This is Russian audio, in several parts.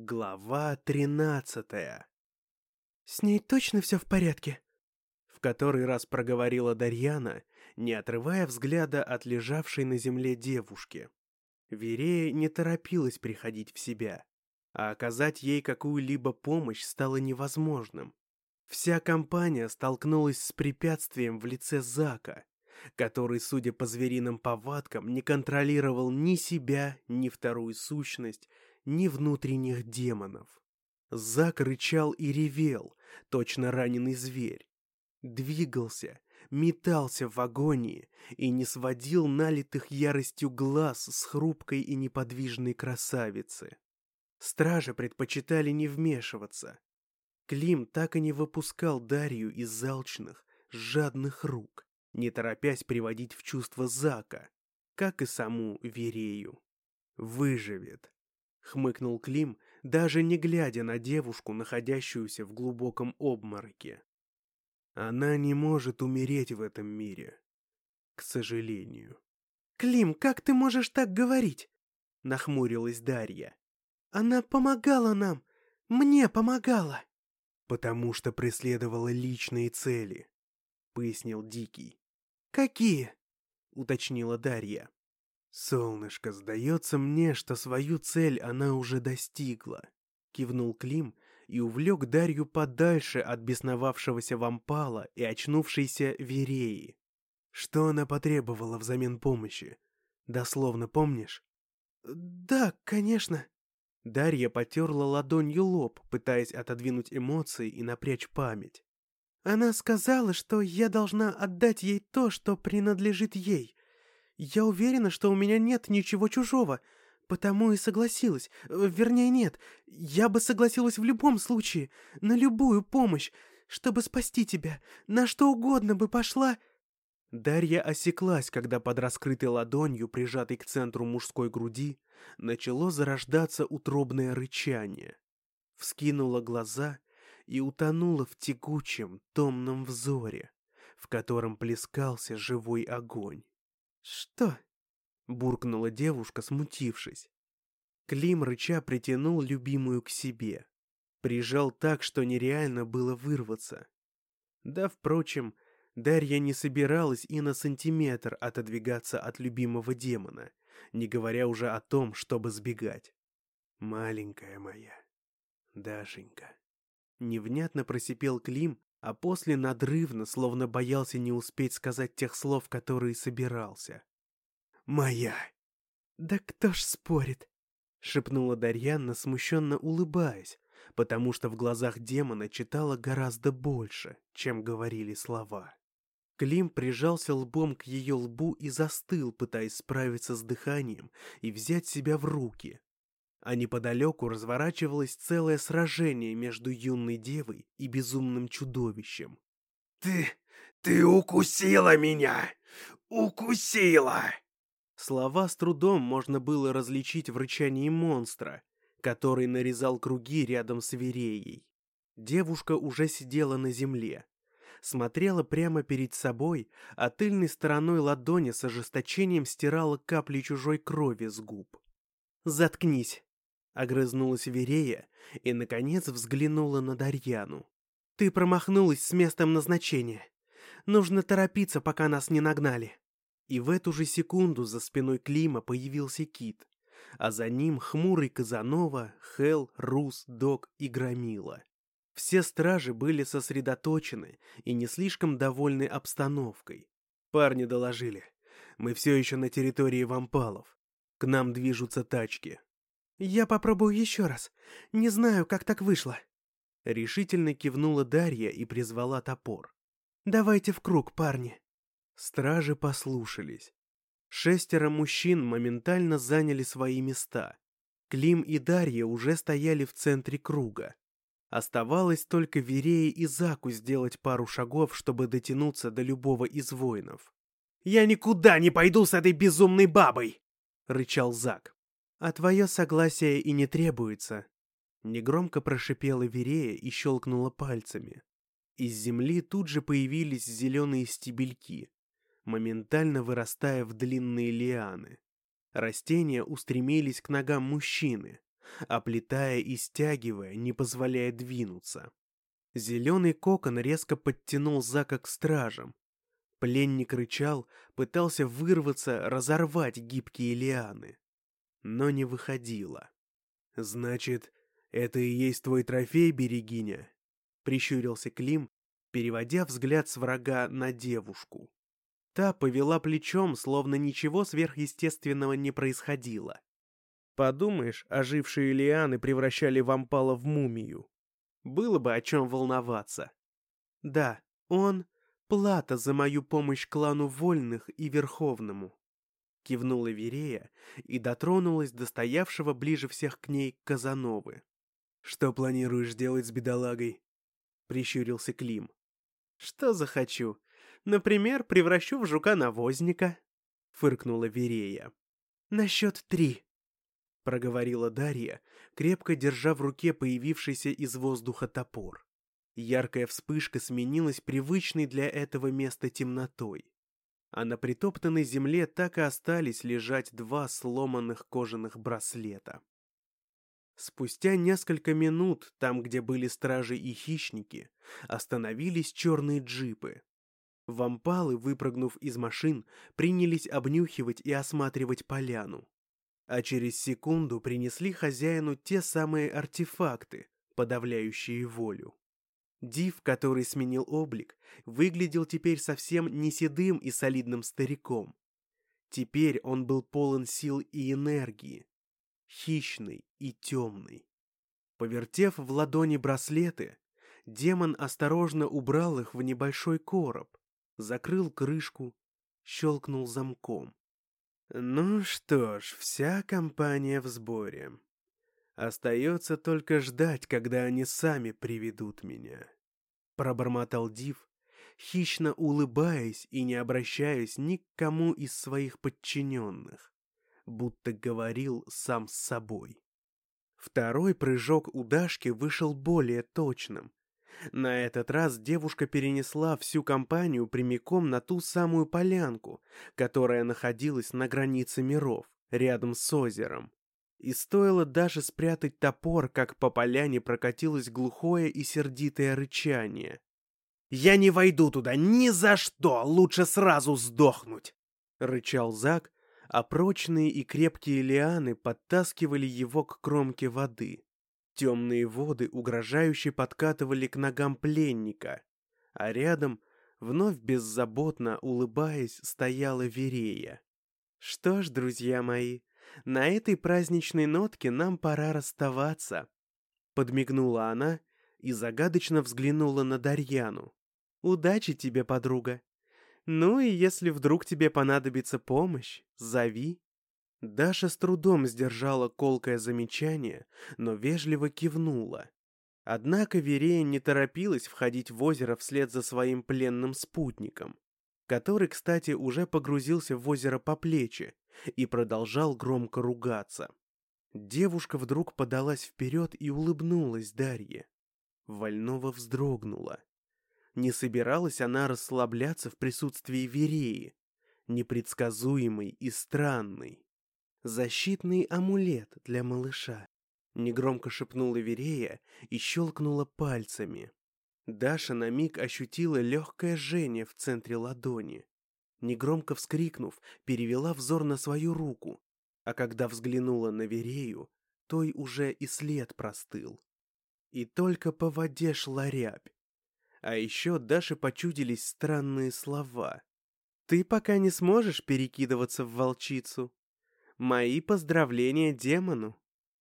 Глава тринадцатая. «С ней точно все в порядке?» В который раз проговорила Дарьяна, не отрывая взгляда от лежавшей на земле девушки. Верея не торопилась приходить в себя, а оказать ей какую-либо помощь стало невозможным. Вся компания столкнулась с препятствием в лице Зака, который, судя по звериным повадкам, не контролировал ни себя, ни вторую сущность, ни внутренних демонов. Зак рычал и ревел, точно раненый зверь. Двигался, метался в агонии и не сводил налитых яростью глаз с хрупкой и неподвижной красавицы. Стражи предпочитали не вмешиваться. Клим так и не выпускал Дарью из залчных, жадных рук, не торопясь приводить в чувство Зака, как и саму Верею. Выживет хмыкнул Клим, даже не глядя на девушку, находящуюся в глубоком обмороке. Она не может умереть в этом мире, к сожалению. Клим, как ты можешь так говорить? нахмурилась Дарья. Она помогала нам, мне помогала. Потому что преследовала личные цели, пояснил Дикий. Какие? уточнила Дарья. «Солнышко, сдается мне, что свою цель она уже достигла», — кивнул Клим и увлек Дарью подальше от бесновавшегося вампала и очнувшейся Вереи. «Что она потребовала взамен помощи? Дословно помнишь?» «Да, конечно». Дарья потерла ладонью лоб, пытаясь отодвинуть эмоции и напрячь память. «Она сказала, что я должна отдать ей то, что принадлежит ей, я уверена, что у меня нет ничего чужого, потому и согласилась. Э, вернее, нет. Я бы согласилась в любом случае, на любую помощь, чтобы спасти тебя. На что угодно бы пошла...» Дарья осеклась, когда под раскрытой ладонью, прижатой к центру мужской груди, начало зарождаться утробное рычание. Вскинула глаза и утонула в тягучем, томном взоре, в котором плескался живой огонь. «Что?» — буркнула девушка, смутившись. Клим рыча притянул любимую к себе. Прижал так, что нереально было вырваться. Да, впрочем, Дарья не собиралась и на сантиметр отодвигаться от любимого демона, не говоря уже о том, чтобы сбегать. «Маленькая моя, Дашенька», — невнятно просипел Клим, а после надрывно, словно боялся не успеть сказать тех слов, которые собирался. «Моя!» «Да кто ж спорит?» — шепнула Дарьяна, смущенно улыбаясь, потому что в глазах демона читала гораздо больше, чем говорили слова. Клим прижался лбом к ее лбу и застыл, пытаясь справиться с дыханием и взять себя в руки, а неподалеку разворачивалось целое сражение между юной девой и безумным чудовищем. «Ты... ты укусила меня! Укусила!» Слова с трудом можно было различить в рычании монстра, который нарезал круги рядом с Вереей. Девушка уже сидела на земле, смотрела прямо перед собой, а тыльной стороной ладони с ожесточением стирала капли чужой крови с губ. «Заткнись!» Огрызнулась Верея и, наконец, взглянула на Дарьяну. «Ты промахнулась с местом назначения. Нужно торопиться, пока нас не нагнали». И в эту же секунду за спиной Клима появился Кит, а за ним хмурый Казанова, Хел, Рус, Док и Громила. Все стражи были сосредоточены и не слишком довольны обстановкой. Парни доложили. Мы все еще на территории вампалов. К нам движутся тачки. «Я попробую еще раз. Не знаю, как так вышло». Решительно кивнула Дарья и призвала топор. «Давайте в круг, парни». Стражи послушались. Шестеро мужчин моментально заняли свои места. Клим и Дарья уже стояли в центре круга. Оставалось только Верее и Заку сделать пару шагов, чтобы дотянуться до любого из воинов. «Я никуда не пойду с этой безумной бабой!» — рычал Зак. «А твое согласие и не требуется». Негромко прошипела Верея и щелкнула пальцами. Из земли тут же появились зеленые стебельки, моментально вырастая в длинные лианы. Растения устремились к ногам мужчины, оплетая и стягивая, не позволяя двинуться. Зеленый кокон резко подтянул Зака к стражам. Пленник рычал, пытался вырваться, разорвать гибкие лианы. Но не выходило. «Значит, это и есть твой трофей, Берегиня?» — прищурился Клим, переводя взгляд с врага на девушку. Та повела плечом, словно ничего сверхъестественного не происходило. Подумаешь, ожившие лианы превращали вампала в мумию. Было бы о чем волноваться. Да, он — плата за мою помощь клану Вольных и Верховному. Кивнула Верея и дотронулась до стоявшего ближе всех к ней Казановы. «Что планируешь делать с бедолагой?» — прищурился Клим. «Что захочу. Например, превращу в жука-навозника», — фыркнула Верея. «На счет три», — проговорила Дарья, крепко держа в руке появившийся из воздуха топор. Яркая вспышка сменилась привычной для этого места темнотой. А на притоптанной земле так и остались лежать два сломанных кожаных браслета. Спустя несколько минут, там, где были стражи и хищники, остановились черные джипы. Вампалы, выпрыгнув из машин, принялись обнюхивать и осматривать поляну. А через секунду принесли хозяину те самые артефакты, подавляющие волю. Див, который сменил облик, выглядел теперь совсем не седым и солидным стариком. Теперь он был полон сил и энергии, хищный и темный. Повертев в ладони браслеты, демон осторожно убрал их в небольшой короб, закрыл крышку, щелкнул замком. Ну что ж, вся компания в сборе. Остается только ждать, когда они сами приведут меня. Пробормотал Див, хищно улыбаясь и не обращаясь ни к кому из своих подчиненных будто говорил сам с собой. Второй прыжок у Дашки вышел более точным. На этот раз девушка перенесла всю компанию прямиком на ту самую полянку, которая находилась на границе миров, рядом с озером. И стоило даже спрятать топор, как по поляне прокатилось глухое и сердитое рычание. «Я не войду туда ни за что! Лучше сразу сдохнуть!» — рычал Зак, а прочные и крепкие лианы подтаскивали его к кромке воды. Темные воды угрожающе подкатывали к ногам пленника, а рядом, вновь беззаботно улыбаясь, стояла Верея. «Что ж, друзья мои, на этой праздничной нотке нам пора расставаться», подмигнула она и загадочно взглянула на Дарьяну. «Удачи тебе, подруга!» Ну и если вдруг тебе понадобится помощь, зови. Даша с трудом сдержала колкое замечание, но вежливо кивнула. Однако Верея не торопилась входить в озеро вслед за своим пленным спутником, который, кстати, уже погрузился в озеро по плечи и продолжал громко ругаться. Девушка вдруг подалась вперед и улыбнулась Дарье. Вольнова вздрогнула. Не собиралась она расслабляться в присутствии Вереи, непредсказуемый и странный. «Защитный амулет для малыша», — негромко шепнула Верея и щелкнула пальцами. Даша на миг ощутила легкое жжение в центре ладони. Негромко вскрикнув, перевела взор на свою руку, а когда взглянула на Верею, той уже и след простыл. И только по воде шла рябь. А еще Даше почудились странные слова. «Ты пока не сможешь перекидываться в волчицу. Мои поздравления демону».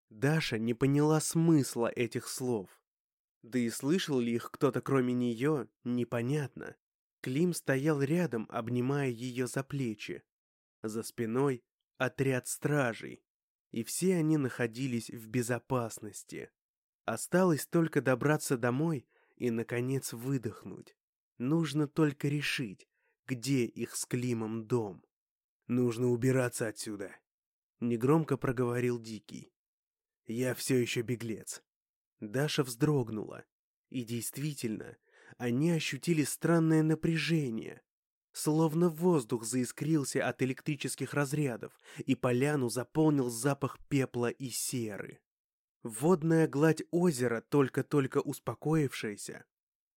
Даша не поняла смысла этих слов. Да и слышал ли их кто-то кроме нее, непонятно. Клим стоял рядом, обнимая ее за плечи. За спиной отряд стражей, и все они находились в безопасности. Осталось только добраться домой и, наконец, выдохнуть. Нужно только решить, где их с Климом дом. «Нужно убираться отсюда», — негромко проговорил Дикий. «Я все еще беглец». Даша вздрогнула. И действительно, они ощутили странное напряжение. Словно воздух заискрился от электрических разрядов, и поляну заполнил запах пепла и серы. Водная гладь озера, только-только успокоившаяся,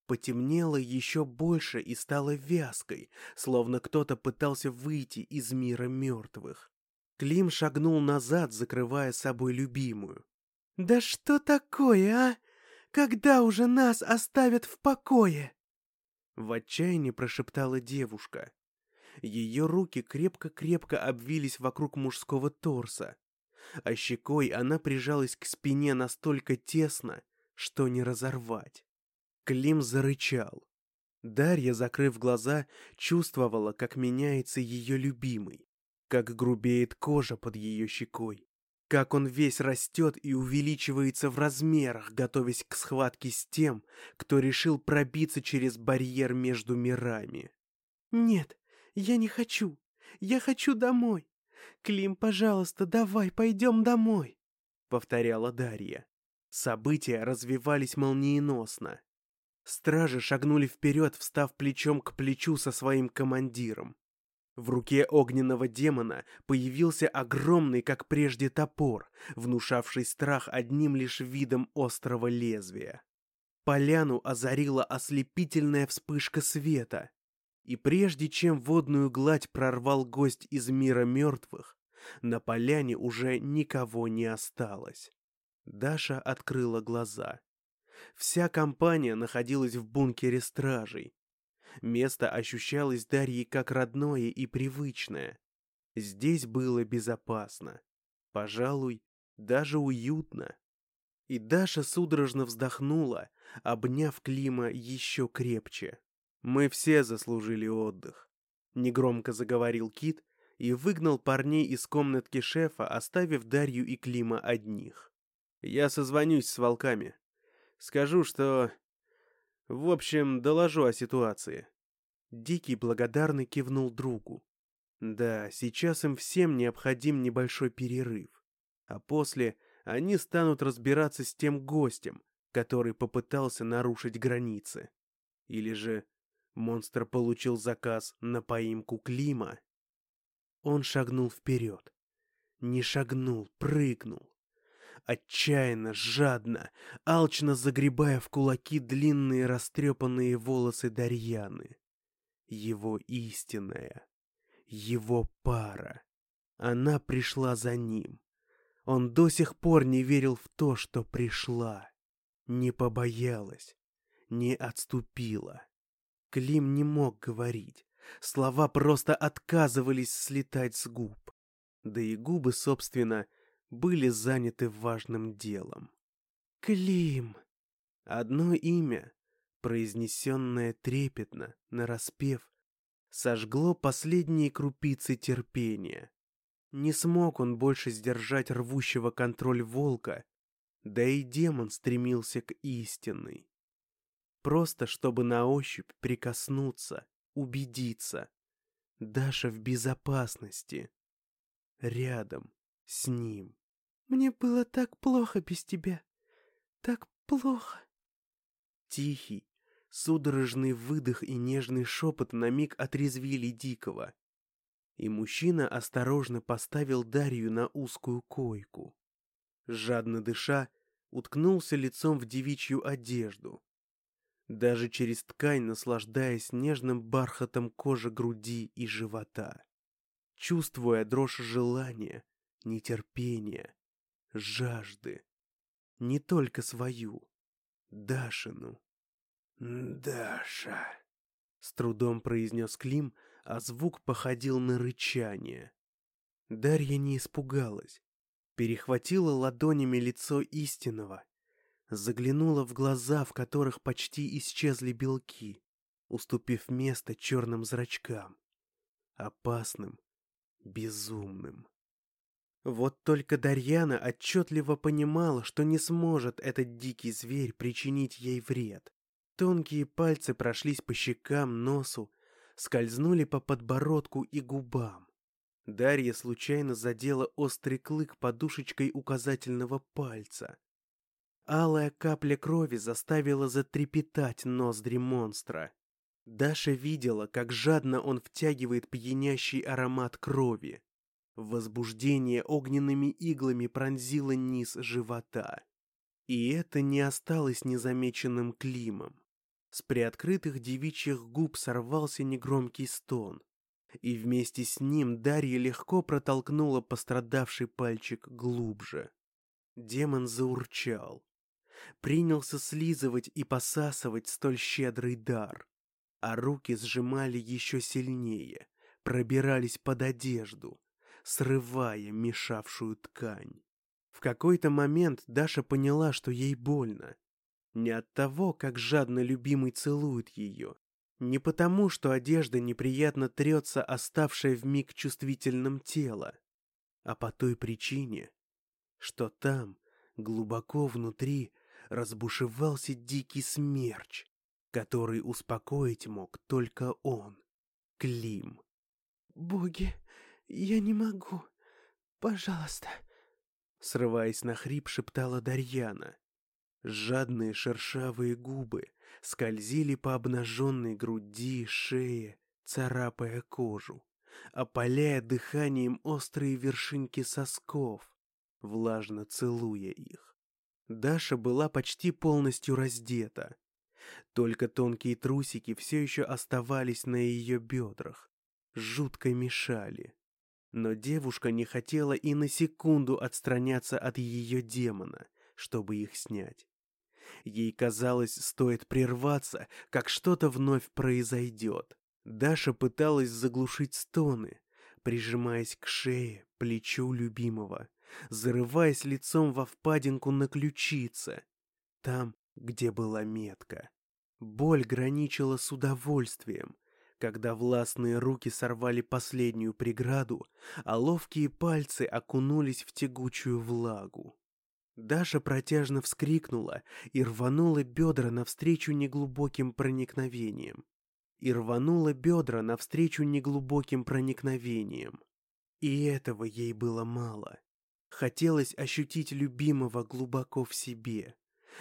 потемнела еще больше и стала вязкой, словно кто-то пытался выйти из мира мертвых. Клим шагнул назад, закрывая собой любимую. «Да что такое, а? Когда уже нас оставят в покое?» В отчаянии прошептала девушка. Ее руки крепко-крепко обвились вокруг мужского торса, а щекой она прижалась к спине настолько тесно, что не разорвать. Клим зарычал. Дарья, закрыв глаза, чувствовала, как меняется ее любимый, как грубеет кожа под ее щекой, как он весь растет и увеличивается в размерах, готовясь к схватке с тем, кто решил пробиться через барьер между мирами. «Нет, я не хочу. Я хочу домой. Клим, пожалуйста, давай, пойдем домой», — повторяла Дарья. События развивались молниеносно. Стражи шагнули вперед, встав плечом к плечу со своим командиром. В руке огненного демона появился огромный, как прежде, топор, внушавший страх одним лишь видом острого лезвия. Поляну озарила ослепительная вспышка света, и прежде чем водную гладь прорвал гость из мира мертвых, на поляне уже никого не осталось. Даша открыла глаза. Вся компания находилась в бункере стражей, Место ощущалось Дарьей как родное и привычное. Здесь было безопасно. Пожалуй, даже уютно. И Даша судорожно вздохнула, обняв Клима еще крепче. «Мы все заслужили отдых», — негромко заговорил Кит и выгнал парней из комнатки шефа, оставив Дарью и Клима одних. «Я созвонюсь с волками. Скажу, что в общем, доложу о ситуации. Дикий благодарный кивнул другу. Да, сейчас им всем необходим небольшой перерыв. А после они станут разбираться с тем гостем, который попытался нарушить границы. Или же монстр получил заказ на поимку Клима. Он шагнул вперед. Не шагнул, прыгнул отчаянно, жадно, алчно загребая в кулаки длинные растрепанные волосы Дарьяны. Его истинная, его пара. Она пришла за ним. Он до сих пор не верил в то, что пришла. Не побоялась, не отступила. Клим не мог говорить. Слова просто отказывались слетать с губ. Да и губы, собственно, — были заняты важным делом. Клим. Одно имя, произнесенное трепетно, нараспев, сожгло последние крупицы терпения. Не смог он больше сдержать рвущего контроль волка, да и демон стремился к истинной. Просто чтобы на ощупь прикоснуться, убедиться. Даша в безопасности. Рядом с ним. Мне было так плохо без тебя. Так плохо. Тихий, судорожный выдох и нежный шепот на миг отрезвили Дикого. И мужчина осторожно поставил Дарью на узкую койку. Жадно дыша, уткнулся лицом в девичью одежду. Даже через ткань наслаждаясь нежным бархатом кожи груди и живота. Чувствуя дрожь желания, нетерпения, жажды. Не только свою, Дашину. «Даша!» — с трудом произнес Клим, а звук походил на рычание. Дарья не испугалась. Перехватила ладонями лицо истинного, заглянула в глаза, в которых почти исчезли белки, уступив место черным зрачкам. Опасным, безумным. Вот только Дарьяна отчетливо понимала, что не сможет этот дикий зверь причинить ей вред. Тонкие пальцы прошлись по щекам, носу, скользнули по подбородку и губам. Дарья случайно задела острый клык подушечкой указательного пальца. Алая капля крови заставила затрепетать ноздри монстра. Даша видела, как жадно он втягивает пьянящий аромат крови. Возбуждение огненными иглами пронзило низ живота. И это не осталось незамеченным Климом. С приоткрытых девичьих губ сорвался негромкий стон, и вместе с ним Дарья легко протолкнула пострадавший пальчик глубже. Демон заурчал. Принялся слизывать и посасывать столь щедрый дар, а руки сжимали еще сильнее, пробирались под одежду, срывая мешавшую ткань. В какой-то момент Даша поняла, что ей больно. Не от того, как жадно любимый целует ее, не потому, что одежда неприятно трется оставшее в миг чувствительным тело, а по той причине, что там, глубоко внутри, разбушевался дикий смерч, который успокоить мог только он, Клим. «Боги, я не могу. Пожалуйста». Срываясь на хрип, шептала Дарьяна. Жадные шершавые губы скользили по обнаженной груди, шее, царапая кожу, опаляя дыханием острые вершинки сосков, влажно целуя их. Даша была почти полностью раздета. Только тонкие трусики все еще оставались на ее бедрах, жутко мешали. Но девушка не хотела и на секунду отстраняться от ее демона, чтобы их снять. Ей казалось, стоит прерваться, как что-то вновь произойдет. Даша пыталась заглушить стоны, прижимаясь к шее, плечу любимого, зарываясь лицом во впадинку на ключице, там, где была метка. Боль граничила с удовольствием, когда властные руки сорвали последнюю преграду, а ловкие пальцы окунулись в тягучую влагу. Даша протяжно вскрикнула и рванула бедра навстречу неглубоким проникновением. И рванула бедра навстречу неглубоким проникновением. И этого ей было мало. Хотелось ощутить любимого глубоко в себе.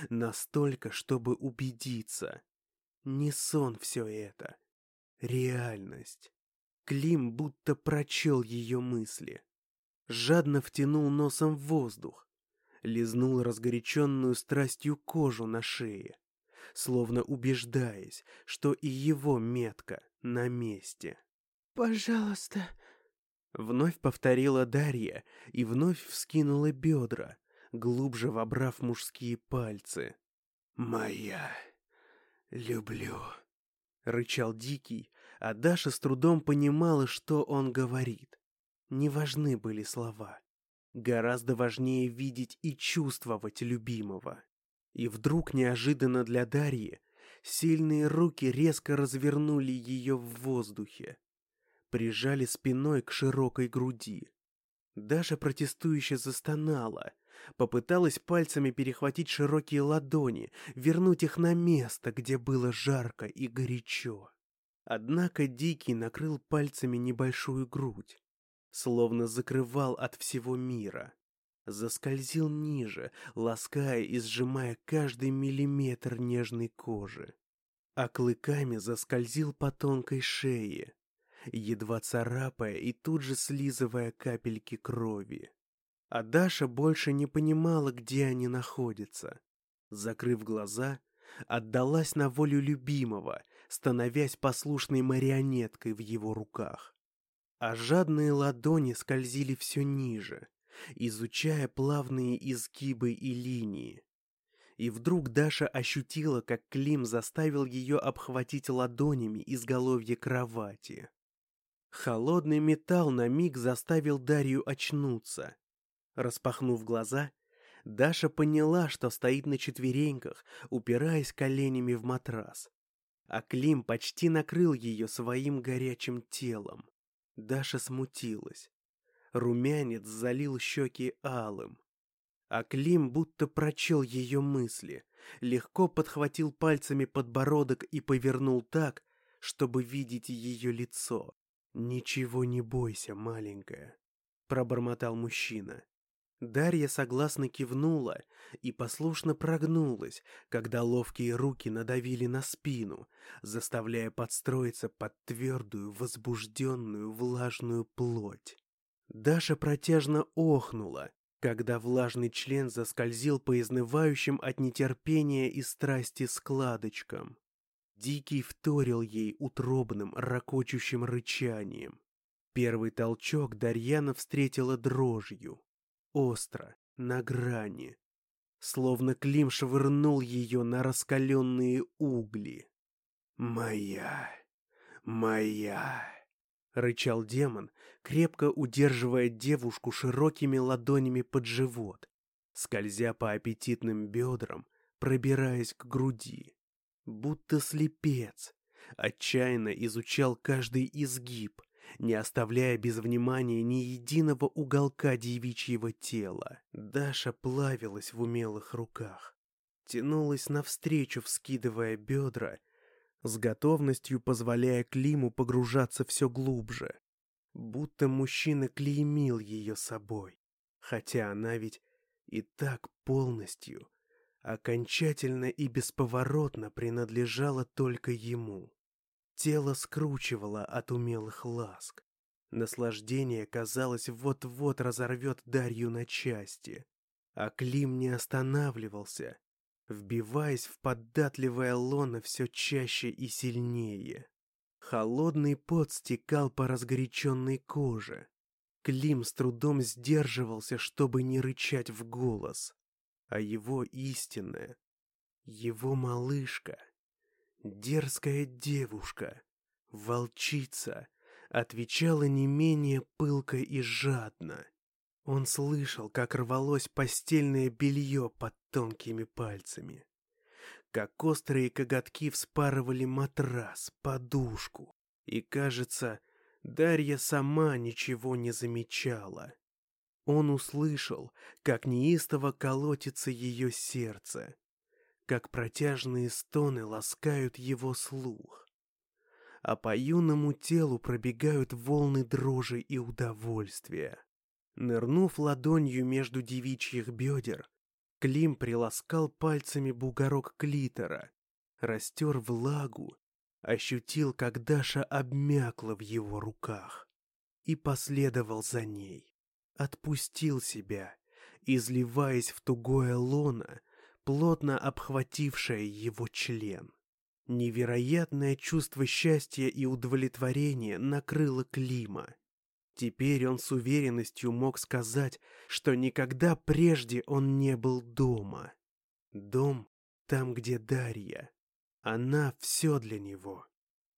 Настолько, чтобы убедиться. Не сон все это. Реальность. Клим будто прочел ее мысли. Жадно втянул носом в воздух, лизнул разгоряченную страстью кожу на шее, словно убеждаясь, что и его метка на месте. «Пожалуйста», — вновь повторила Дарья и вновь вскинула бедра, глубже вобрав мужские пальцы. «Моя, люблю», — рычал Дикий, а Даша с трудом понимала, что он говорит. Не важны были слова. Гораздо важнее видеть и чувствовать любимого. И вдруг неожиданно для Дарьи сильные руки резко развернули ее в воздухе. Прижали спиной к широкой груди. Даша протестующе застонала, попыталась пальцами перехватить широкие ладони, вернуть их на место, где было жарко и горячо. Однако Дикий накрыл пальцами небольшую грудь, словно закрывал от всего мира. Заскользил ниже, лаская и сжимая каждый миллиметр нежной кожи. А клыками заскользил по тонкой шее, едва царапая и тут же слизывая капельки крови. А Даша больше не понимала, где они находятся. Закрыв глаза, отдалась на волю любимого, становясь послушной марионеткой в его руках а жадные ладони скользили все ниже, изучая плавные изгибы и линии. И вдруг Даша ощутила, как Клим заставил ее обхватить ладонями изголовье кровати. Холодный металл на миг заставил Дарью очнуться. Распахнув глаза, Даша поняла, что стоит на четвереньках, упираясь коленями в матрас. А Клим почти накрыл ее своим горячим телом. Даша смутилась. Румянец залил щеки алым. А Клим будто прочел ее мысли, легко подхватил пальцами подбородок и повернул так, чтобы видеть ее лицо. «Ничего не бойся, маленькая», — пробормотал мужчина. Дарья согласно кивнула и послушно прогнулась, когда ловкие руки надавили на спину, заставляя подстроиться под твердую, возбужденную, влажную плоть. Даша протяжно охнула, когда влажный член заскользил по изнывающим от нетерпения и страсти складочкам. Дикий вторил ей утробным, ракочущим рычанием. Первый толчок Дарьяна встретила дрожью. Остро, на грани. Словно Клим швырнул ее на раскаленные угли. «Моя! Моя!» — рычал демон, крепко удерживая девушку широкими ладонями под живот, скользя по аппетитным бедрам, пробираясь к груди. Будто слепец, отчаянно изучал каждый изгиб, не оставляя без внимания ни единого уголка девичьего тела. Даша плавилась в умелых руках, тянулась навстречу, вскидывая бедра, с готовностью позволяя Климу погружаться все глубже. Будто мужчина клеймил ее собой, хотя она ведь и так полностью, окончательно и бесповоротно принадлежала только ему. Тело скручивало от умелых ласк. Наслаждение, казалось, вот-вот разорвет Дарью на части. А Клим не останавливался, вбиваясь в податливое лоно все чаще и сильнее. Холодный пот стекал по разгоряченной коже. Клим с трудом сдерживался, чтобы не рычать в голос. А его истинная, его малышка — Дерзкая девушка, волчица, отвечала не менее пылко и жадно. Он слышал, как рвалось постельное белье под тонкими пальцами, как острые коготки вспарывали матрас, подушку, и, кажется, Дарья сама ничего не замечала. Он услышал, как неистово колотится ее сердце, как протяжные стоны ласкают его слух. А по юному телу пробегают волны дрожи и удовольствия. Нырнув ладонью между девичьих бедер, Клим приласкал пальцами бугорок клитора, растер влагу, ощутил, как Даша обмякла в его руках и последовал за ней. Отпустил себя, изливаясь в тугое лоно, плотно обхватившая его член. Невероятное чувство счастья и удовлетворения накрыло Клима. Теперь он с уверенностью мог сказать, что никогда прежде он не был дома. Дом там, где Дарья. Она все для него.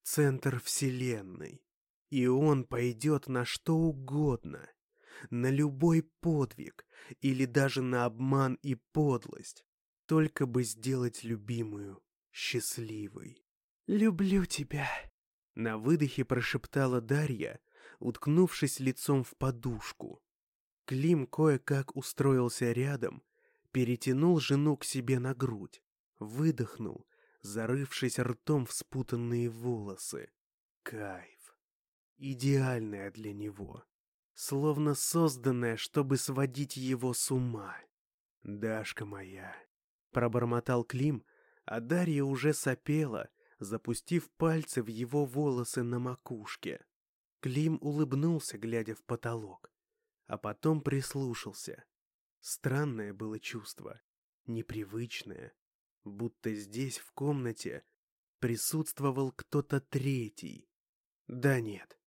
Центр вселенной. И он пойдет на что угодно. На любой подвиг или даже на обман и подлость, только бы сделать любимую счастливой. «Люблю тебя», — на выдохе прошептала Дарья, уткнувшись лицом в подушку. Клим кое-как устроился рядом, перетянул жену к себе на грудь, выдохнул, зарывшись ртом в спутанные волосы. Кайф. Идеальная для него. Словно созданная, чтобы сводить его с ума. Дашка моя, Пробормотал Клим, а Дарья уже сопела, запустив пальцы в его волосы на макушке. Клим улыбнулся, глядя в потолок, а потом прислушался. Странное было чувство, непривычное, будто здесь, в комнате, присутствовал кто-то третий. Да нет,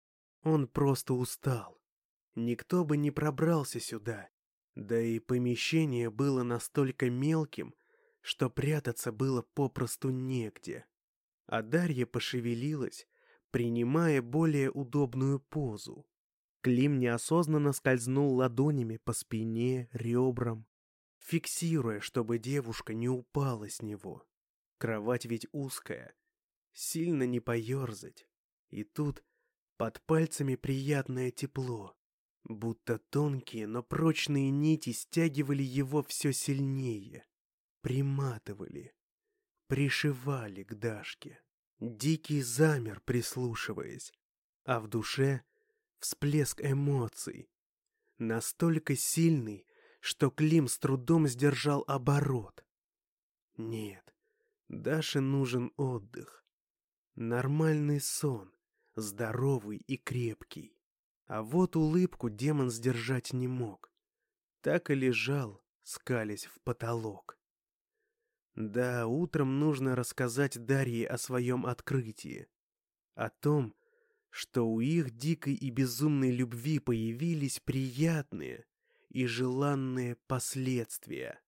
он просто устал. Никто бы не пробрался сюда, да и помещение было настолько мелким, что прятаться было попросту негде. А Дарья пошевелилась, принимая более удобную позу. Клим неосознанно скользнул ладонями по спине, ребрам, фиксируя, чтобы девушка не упала с него. Кровать ведь узкая, сильно не поерзать. И тут под пальцами приятное тепло, будто тонкие, но прочные нити стягивали его все сильнее приматывали, пришивали к Дашке. Дикий замер, прислушиваясь, а в душе всплеск эмоций, настолько сильный, что Клим с трудом сдержал оборот. Нет, Даше нужен отдых, нормальный сон, здоровый и крепкий. А вот улыбку демон сдержать не мог. так и лежал, скалясь в потолок. Да, утром нужно рассказать Дарье о своем открытии. О том, что у их дикой и безумной любви появились приятные и желанные последствия.